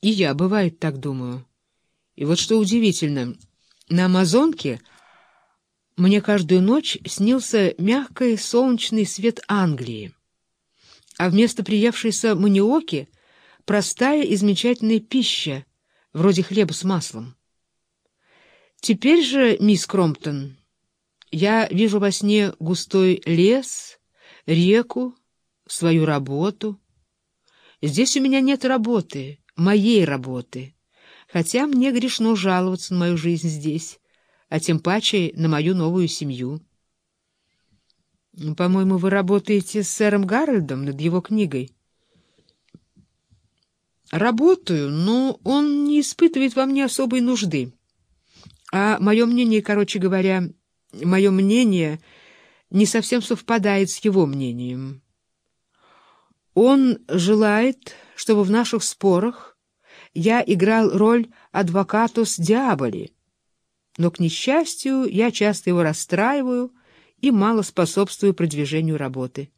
И я, бывает, так думаю. И вот что удивительно, на Амазонке мне каждую ночь снился мягкий солнечный свет Англии, а вместо приевшейся маниоки простая и замечательная пища, вроде хлеба с маслом. Теперь же, мисс Кромптон, я вижу во сне густой лес, реку, свою работу. Здесь у меня нет работы, моей работы, хотя мне грешно жаловаться на мою жизнь здесь, а тем паче на мою новую семью. По-моему, вы работаете с сэром Гарольдом над его книгой. Работаю, но он не испытывает во мне особой нужды. А мое мнение, короче говоря, мое мнение не совсем совпадает с его мнением. Он желает, чтобы в наших спорах я играл роль адвокатус диаболи, но, к несчастью, я часто его расстраиваю и мало способствую продвижению работы.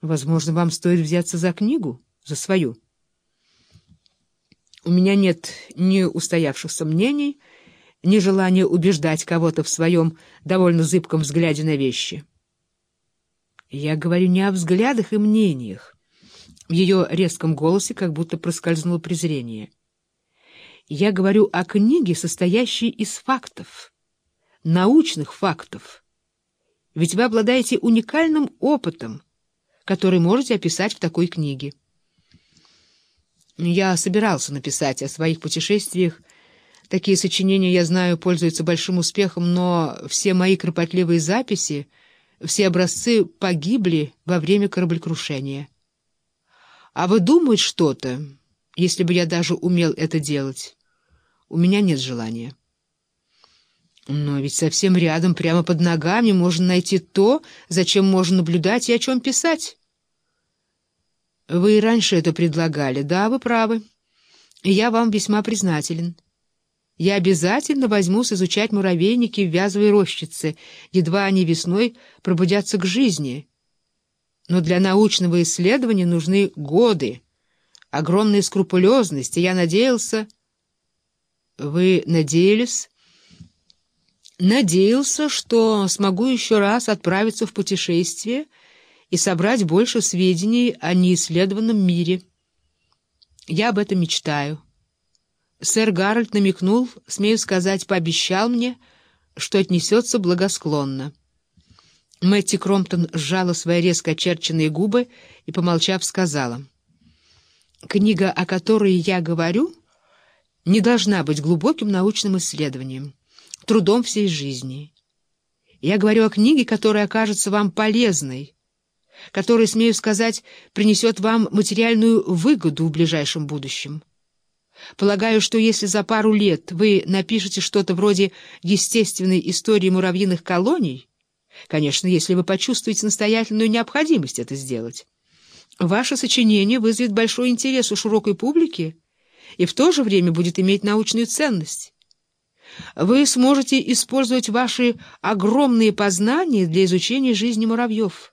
Возможно, вам стоит взяться за книгу, за свою. У меня нет ни устоявшихся мнений, ни желания убеждать кого-то в своем довольно зыбком взгляде на вещи. Я говорю не о взглядах и мнениях. В ее резком голосе как будто проскользнуло презрение. Я говорю о книге, состоящей из фактов, научных фактов. Ведь вы обладаете уникальным опытом, который можете описать в такой книге. Я собирался написать о своих путешествиях Такие сочинения, я знаю, пользуются большим успехом, но все мои кропотливые записи, все образцы погибли во время кораблекрушения. А выдумать что-то, если бы я даже умел это делать, у меня нет желания. Но ведь совсем рядом, прямо под ногами, можно найти то, зачем можно наблюдать и о чем писать. Вы и раньше это предлагали, да, вы правы. И я вам весьма признателен я обязательно возьмусь изучать муравейники в вязовой рощице, едва они весной пробудятся к жизни. Но для научного исследования нужны годы, огромная скрупулезность, и я надеялся... Вы надеялись? Надеялся, что смогу еще раз отправиться в путешествие и собрать больше сведений о неисследованном мире. Я об этом мечтаю. Сэр Гарольд намекнул, смею сказать, пообещал мне, что отнесется благосклонно. Мэтти Кромптон сжала свои резко очерченные губы и, помолчав, сказала, «Книга, о которой я говорю, не должна быть глубоким научным исследованием, трудом всей жизни. Я говорю о книге, которая окажется вам полезной, которая, смею сказать, принесет вам материальную выгоду в ближайшем будущем». Полагаю, что если за пару лет вы напишете что-то вроде естественной истории муравьиных колоний, конечно, если вы почувствуете настоятельную необходимость это сделать, ваше сочинение вызовет большой интерес у широкой публики и в то же время будет иметь научную ценность. Вы сможете использовать ваши огромные познания для изучения жизни муравьев,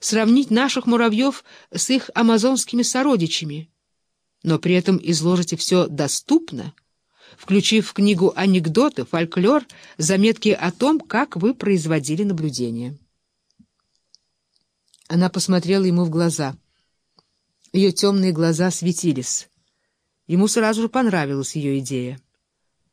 сравнить наших муравьев с их амазонскими сородичами, но при этом изложите все доступно, включив в книгу анекдоты, фольклор, заметки о том, как вы производили наблюдения. Она посмотрела ему в глаза. Ее темные глаза светились. Ему сразу же понравилась ее идея.